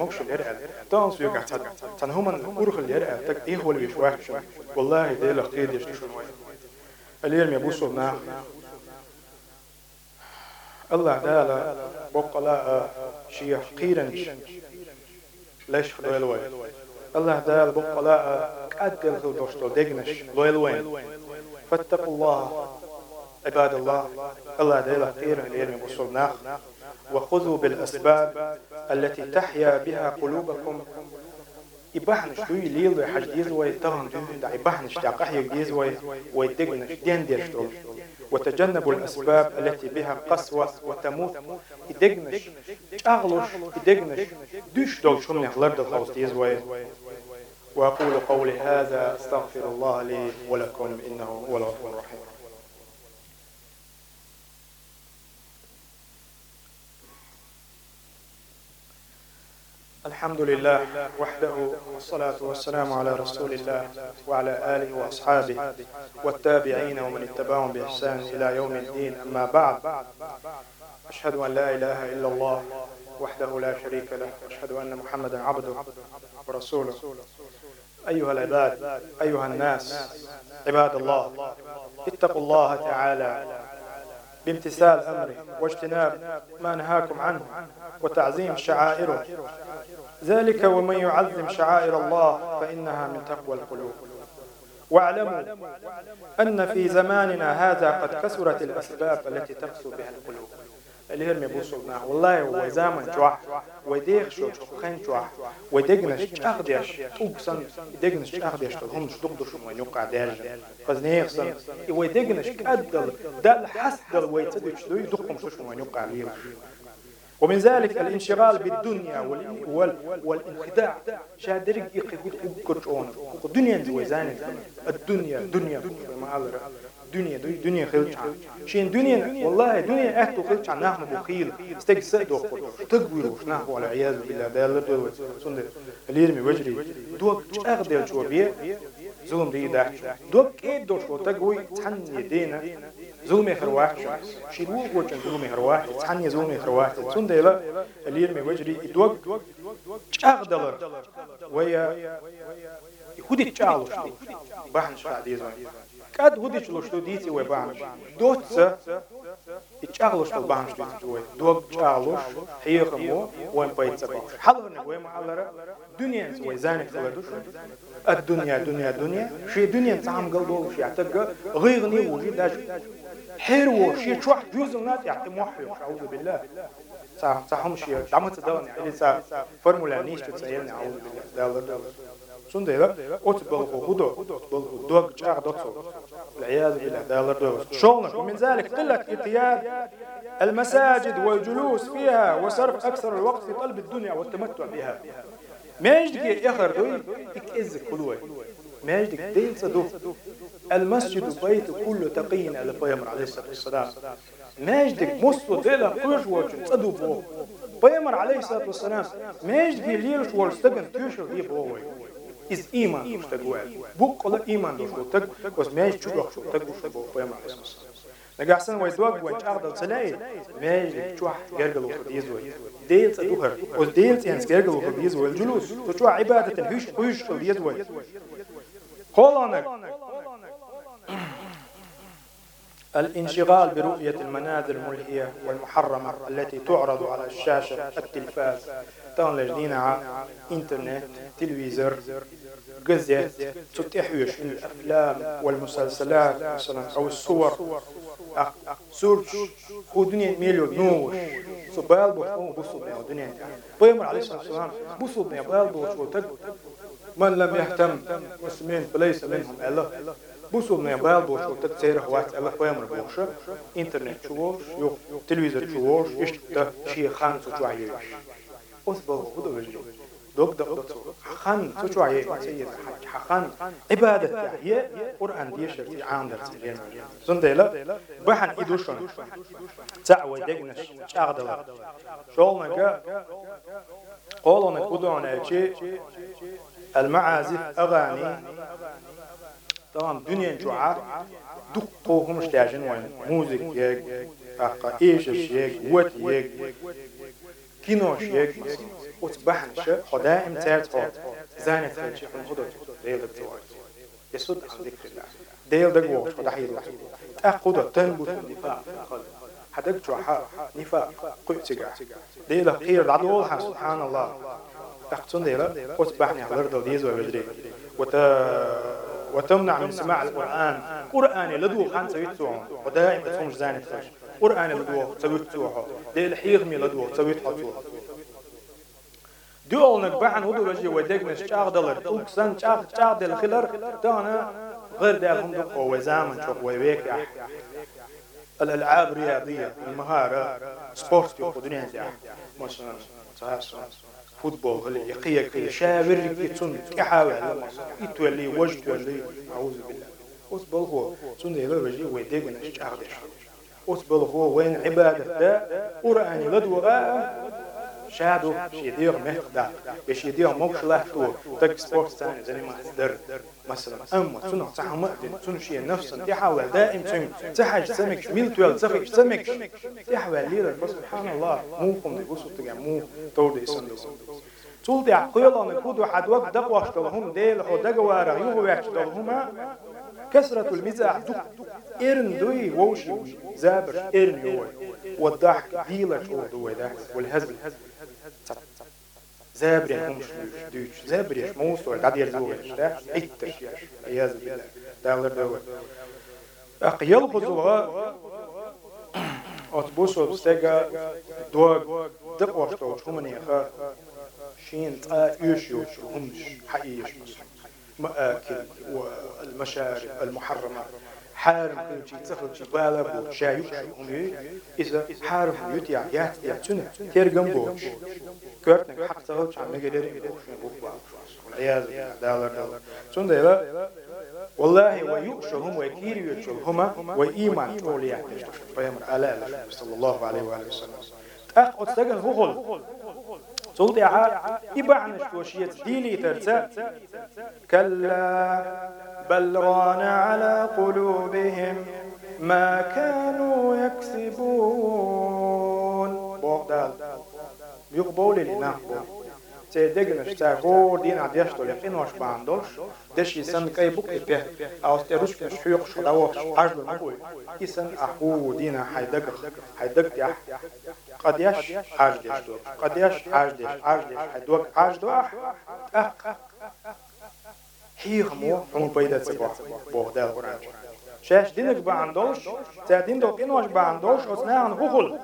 موش الهرقل تان سويق عتاد تان هما أورخ الهرقل تك إيه هو اللي بيشواح والله دي لقيد يشتشون وين اليوم يبوسوا بنا الله تعالى بقلا شيخ قيرنش ليش خدويل وين؟ الله تعالى بقلا قدل خل دوشتو دقنش لويل وين؟ فاتقوا الله. عباد الله الله قير اليوم يبوسوا بنا وخذوا بالأسباب التي تحيا بها قلوبكم. يبحنش دوي ليل حاج ديز وي تغن دا يبحنش دا قحي ديز وي ويدقنش دين ديش دول وتجنبوا الأسباب التي بها قسوة وتموت. يدقنش أغلش يدقنش دوش دول يخلر دل ديز وي. وأقول قولي هذا أستغفر الله لي ولكم إنه هو الغفور الرحيم. الحمد لله وحده والصلاة والسلام على رسول الله وعلى آله وأصحابه والتابعين ومن اتبعهم بإحسان إلى يوم الدين. أما بعد أشهد أن لا إله إلا الله وحده لا شريك له أشهد أن محمدا عبده ورسوله. أيها العباد أيها الناس عباد الله اتقوا الله تعالى بامتثال أمره واجتناب ما نهاكم عنه وتعظيم شعائره. ذلك ومن يعظم شعائر الله فإنها من تقوى القلوب. واعلموا أن في زماننا هذا قد كثرت الأسباب التي تقسو بها القلوب. اللي هي المبوسو والله هو زمن جوح وديغ شو خين جوح وديغنش أخديش أوكسن ديغنش أخديش هم شدق شو ما يقع دارج قزنيغسن وديغنش أدل دل حسدل ويتدش دو يدقم شو ما يقع ليه ومن ذلك الانشغال بالدنيا والانخداع. شادرك يقول كرشون الدنيا زوزان الدنيا دنيا ما الله دنيا دنيا خلش شين دنيا والله دنيا اهتو خلش عن نحن بخيل استجسد دو تقويرو نحو على عياذ بالله الله دو سند اليرمي وجري دو اغدل شو بيه ظلم دي ده دو كيد دو شو تقوي تحن يدينا زومي خرواح شيرو وجن زومي خرواح تاني زومي خرواح سندلا الير مي وجري دوق چاغدلر ويا يهودي چالو بحن شاديز قد هودي چلو شتو ديتي بحن دوتس يچاغلو شتو بحن شتو وي دوق چالو هيخمو وين بايتس حلو وي معلره دنيا وي زانك تلدوش الدنيا دنيا دنيا شي دنيا تعم قلبو شي اعتقد غيغني وجي داش حلو شيء شو جزء نات يعطي محي أعوذ بالله صح صح شيء دعمت دون يعني صح فورمولا نيش تسألني أعوذ بالله دالر دالر ومن ذلك قلة اتياد المساجد والجلوس فيها وصرف أكثر الوقت في طلب الدنيا والتمتع بها. ما يجدك يخر دوي إكإز كلوي ما يجدك ديل صدوف المسجد بيت كل تقي على بيامر عليه الصلاة والسلام. ماجدك مصو ديلا قوش وجن صدو بو بيامر عليه الصلاة والسلام. ماجدك ليلش ورستقن تيشر دي из иман уште го е. Буквално иман дошло так, кос меј чуах што так уште го поема Исус. Нега сен во идва го чар да целеј, меј чуах гергал во дизо. Дејц духар, кос дејц енс гергал во дизо, ел джулус, то чуах ибадат ел хиш хиш во дизо. Холанак الانشغال برؤية المناظر الملهية والمحرمة التي تعرض على الشاشة التلفاز. تان لجدينا إنترنت تلفزيون جزيت تتحوش الأفلام والمسلسلات مثلا أو الصور. سورش خو دنيا ميلو نوش. سو بال بوش أو بوصو بيا دنيا. بيمر عليه بوصو بيا بال بوش من لم يهتم مسلمين فليس منهم الله بوصلنا بال بوش وتتسير وقت الله قيام بوش انترنت شوش يو تلفزيون شوش اشتا شي خان سوچوعي أصبر هدو وجري دوك دوك دوك خان سوچوعي سيد خان عبادة هي قرآن دي شرطي عام درس لين زندلا بحن إدوشن تعوي دقنش شاغدل شولنا قولنا كدونا المعازف أغاني dünyen çoğa duk tohumuş derjin var müzik yek akka eşiş yek vet yek كينوش يك وتبحنش خدا امتاز هات زانت خلشي من خدا ديل دكتور يسود عن ذكر الله ديل دقوة خدا حيد الله تأخذ تنبت النفاق حدك جوحا نفاق قيتك ديل خير العدو سبحان الله أختون ديلا وتبحني على الأرض ديز وبدري وت وتمنع من سماع القرآن. قرآن لدو خان سويتوه. ودائما تفهمش زاني تفهمش قرآن لدو سويتوه. ديل حيغمي لدو سويتوه. دول نقبحن ودو رجي ودق مش شاغ دلر. اوكسن شاغ شاغ دل خلر. دانا غير ده هم دق وزامن شوف ويبيك الالعاب الرياضيه المهارة. سبورت يو دنيا مثلا فوتبول غلي يقيا قيا شاور يتون يحاول يتولي وجد ولي اعوذ بالله. وتبل هو تون يلا رجي ودق مش شاغ دل وتبل هو وين عبادة؟ ده قراني لدوغا شيدير مهدا يشيدير موكش لاحتو تك سبورت ثاني زي ما در مثلا اما تنو تحمل تنو شيء نفسا تحاول دائم تن تحاج سمك ميل تويل تخيش سمك تحاول ليلة سبحان الله مو قم دي بوسو تجا مو تودي سندو طول دي عقيلة نكودو حد وقت دقواش تلهم ديل هو دقوارا يوغو واش تلهما كسرة المزاح دق إرن دوي ووشي زابر إرن يوي والضحك ديلة شو دوي والهزل زابر يكون دوش زابر يش موسو قد يرزوه ده إتش عياذ بالله دالر دوي أقيل خزوها أتبوسو بستيقى دوغ دقواش تو شو من يخا شين تا يوش يوش همش حقيقي مآكل والمشارب المحرمة حارم كل شيء تخرج شيء بالبو شايو هم إذا يتيا يات يا تنا ترجم بو كرتنا حق تخرج عن نقدر والعياذ دالر والله ويؤشرهم ويكيري يؤشرهما وإيمان توليات فيمر على صلى الله عليه وآله وسلم أخ أتسجن هغل سلطي إبعنش وشيت ديلي ترسى كلا بل ران على قلوبهم ما كانوا يكسبون. بوغدال يقبول لنا تي دغنش تا غور دين عديش تو لقين واش باندوش دش يسن كاي بوك بيه أو تروش في شيوخ شداو أجل مقوي يسن اخو دين حيدق حيدق يا قد يش اجدش تو قد يش اجدش اجدش حيدوك اجدو اح اح هي مو هم بيدا تسبح بوغدا القرآن شاش دينك باندوش تا دين دو قين واش باندوش اسنا عن غخل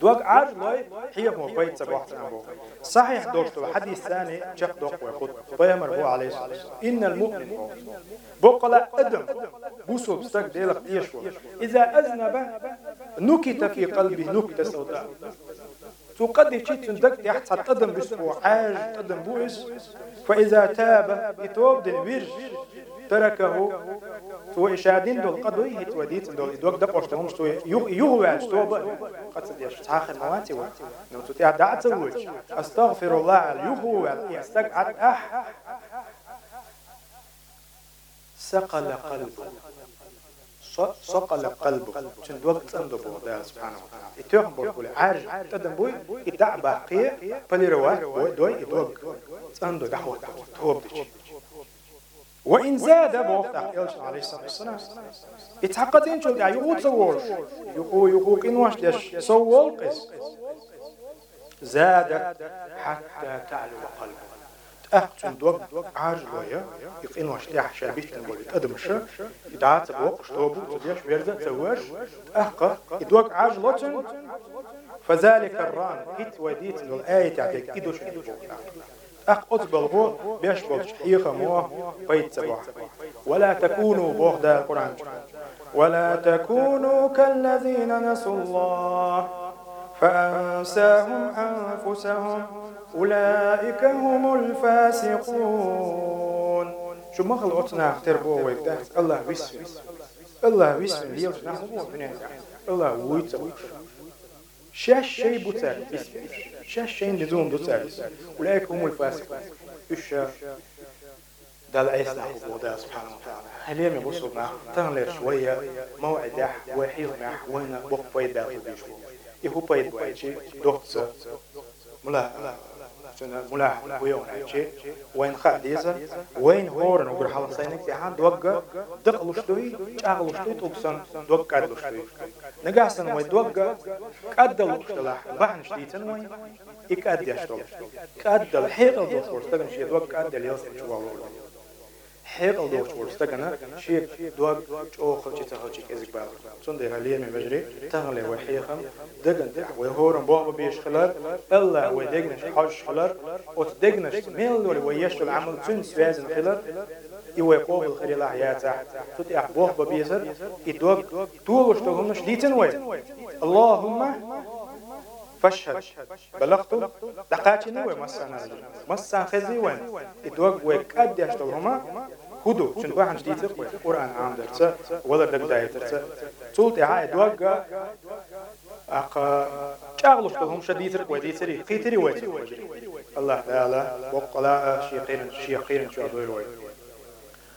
دوك عاج لاي هي مو بيدا تسبح تنبو صحيح دوشتو حديث ثاني شق دوق ويخد بيامر هو عليه إن المؤمن بقلا أدم بوسو بستك ديلك تيشو إذا أذنب نكت في قلبه نكتة سوداء تقدر شيء تندك تحت تقدم بسبوع عاج تقدم بوئس فإذا تاب يتوب دل ويرج. تركه تو إشادين دول قدوي هيت وديت دول دوك دق وش تهم شتو يهوى شتو قد تديش تاخر مواتي وقت نو تتيا دعت وجه أستغفر الله يهوى يستقعد أح. سقل قلبه. صقل قلبه چون دوك تندو بو ده سبحانه وتعالى. اتوهم بو بول عارج تدم بو ادع باقي بلي روا بو دوي دوك تندو دحوة توب وإن زاد بوقت أحيالش عليه الصلاة والسلام. اتحقتين شو دع يقو تصورش يقو يقو قنواش ديش صور قس. زاد حتى تعلو قلبه أحسن دوق عارج ويا يقين واش ليح شابيت نقول أدم الشا يدعات بوق شتوبو تبيش بيرزا تواش أحقا يدوق عارج لوتن فذلك الران هيت وديت نقول آية تعطيك إدوش أخ أتبل هو بيشبل شحيخة موه بيت سبع ولا تكونوا بوغدا القرآن ولا تكونوا كالذين نسوا الله فأنساهم أنفسهم. أولئك هم الفاسقون. شو ما خلقتنا اختر بو ويبدا الله بسم الله بسم ليوش نحن الله ويت شاش شيء بوتار شاش شيء لزوم دوتار أولئك هم الفاسقون. إيش ده العيس نحو ده سبحانه وتعالى. هل يم يبصوا معه تغلر شوية. موعد وحيد معه وين بق ويدا في بيشو يهوبيد واجي دوتس ملا. سنة ملا ويون عيشي وين خاديزا وين هورن وقر حال سينك تحان دوغا دقلو شتوي چاغلو شتوي توكسن دوغ قدلو شتوي نقاسن وي دوغا قدلو شتلاح بحن شتيتن وين يقد يشتول قدل حيقل دوغ ورستغن شي دوغ قدل يلسن شوالو حيقل دوغ ورستغن شي دوغ چوخل چي تخل چي كزيك بالغ چون ده هليه من بجري تغلي وحيخم دغن وهورن بوغ بيش خلال الا ودغنش حش خلال وتدغنش ميل ولي ويش العمل تن سوازن خلال يوي قوب الخير الله يا تحت تت احبوه ببيزر يدوغ طول شتوهم شديتن وي اللهم فاشهد بلغت دقاتي نوي مسانا مسان خزي وين يدوغ ويقد يشتوهما هدو شن واحد جديد تقوى قرآن عام درسة ولا دق داية درسة تولت عاي دوغا أقا شاغلوش لهم شديد تقوى دي تري قي تري ويت الله تعالى وقلاء شيقين شيقين شو أدوير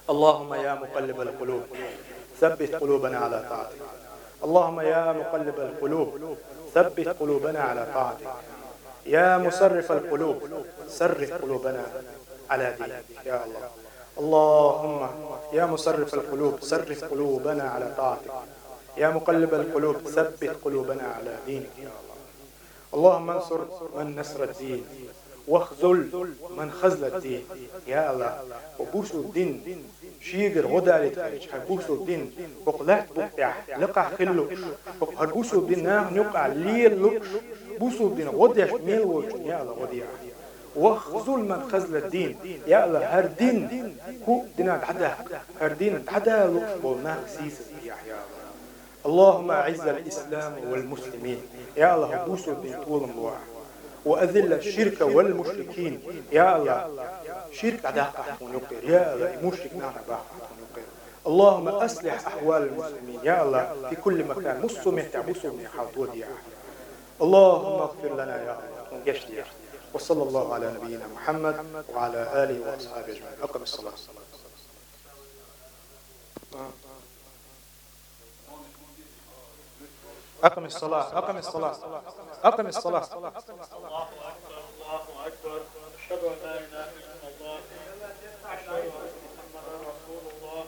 اللهم يا مقلب القلوب ثبت قلوبنا على طاعتك. اللهم يا مقلب القلوب ثبت قلوبنا على طاعتك. يا مصرف القلوب صرف قلوبنا على دينك يا الله. اللهم يا مصرف القلوب صرف قلوبنا على طاعتك. يا مقلب القلوب ثبت قلوبنا على دينك يا الله. اللهم انصر من نصر الدين. واخذل من خذل الدين يا الله وبوسو الدين شيغر غدا لتخرج هربوسو الدين وقلات بقع لقع خلو هربوسو الدين نام يقع ليل بوسو الدين غدا ميل يا الله غديا وخذل من خذل الدين يا الله هر دين هو دينا عدا هر دين عدا لقبولنا سيس. يا الله اللهم أعز الإسلام والمسلمين. يا الله بوسو الدين طول الله وأذل الشرك والمشركين. يا الله شرك عدا ونقر يا الله مشرك نعم اللهم أصلح أحوال المسلمين. يا الله في كل مكان. مسلم تعبسوا من حوض اللهم اغفر لنا يا الله. وصلى الله على نبينا محمد وعلى آله وأصحابه أجمعين. أقم الصلاة أقم الصلاة. أقم الصلاة. أقم الصلاة. الله أكبر الله أكبر أشهد أن لا إله إلا الله أشهد أن محمدا رسول الله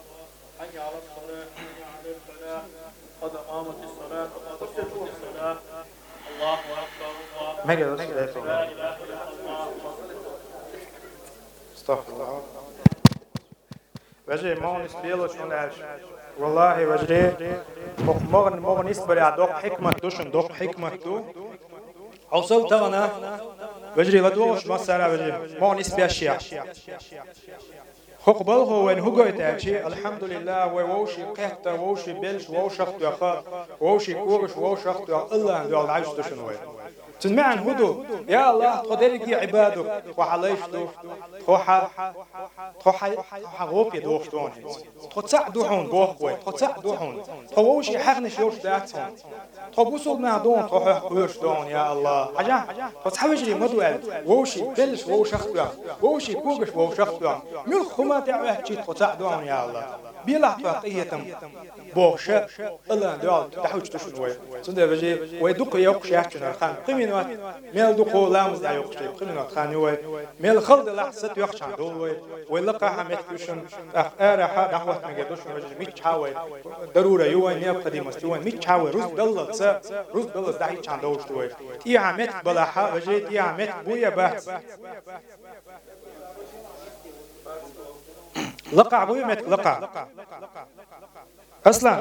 حي على الصلاة. حي على الفلاح قد قامت الصلاة قد قامت الصلاة الله أكبر الله أكبر لا إله استغفر الله وجه ما نسبيلو شون والله وجه مغن مغن يسبر دوق حكمة دوشن دوق حكمة دو عصو تغنى وجري لدوش مسألة وجري مغن يسبي أشياء خقبل هو وين هو قايت الحمد لله ووشي قهت ووشي بلش ووشخت يا خا ووشي كورش ووشخت الله دو العيش دوشن وين تنمعن هدو. يا الله تقدرك عبادك. وحليشتو تخوحا تخوحا تخوحا غوبي دوفتون تخوتسع دوحون بوخوي تخوتسع دوحون. تخووشي حقنش يوش داتون. تخوبوسو ما دون تخوح قوش دون يا الله. حاجة تخوتحوجري مدوال. ووشي بلش ووش اختوى ووشي كوغش ووش اختوى ميل خما تعوه جي تخوتسع دون يا الله. بيلا تواقيتم بوشة الله دعال تحوش تشنوي سنده بجي ويدوق يوق شاحتنا خان. قمين وات ميل دوقو لامز دا يوق شيء قمين وات خان يوي ميل خلد لحظة يوق شان دولوي ويلقى حميت كوشن اخ ارحا دعوة مجدوشن وجي ميت حاوي ضرورة يوي نيب قديم استوي ميت حاوي روز دلل سا روز دلل دعي شان دوش دوي تي عمت بلاحا وجي تي عمت بويا بحث. لقع بويا مت لقع. أصلا.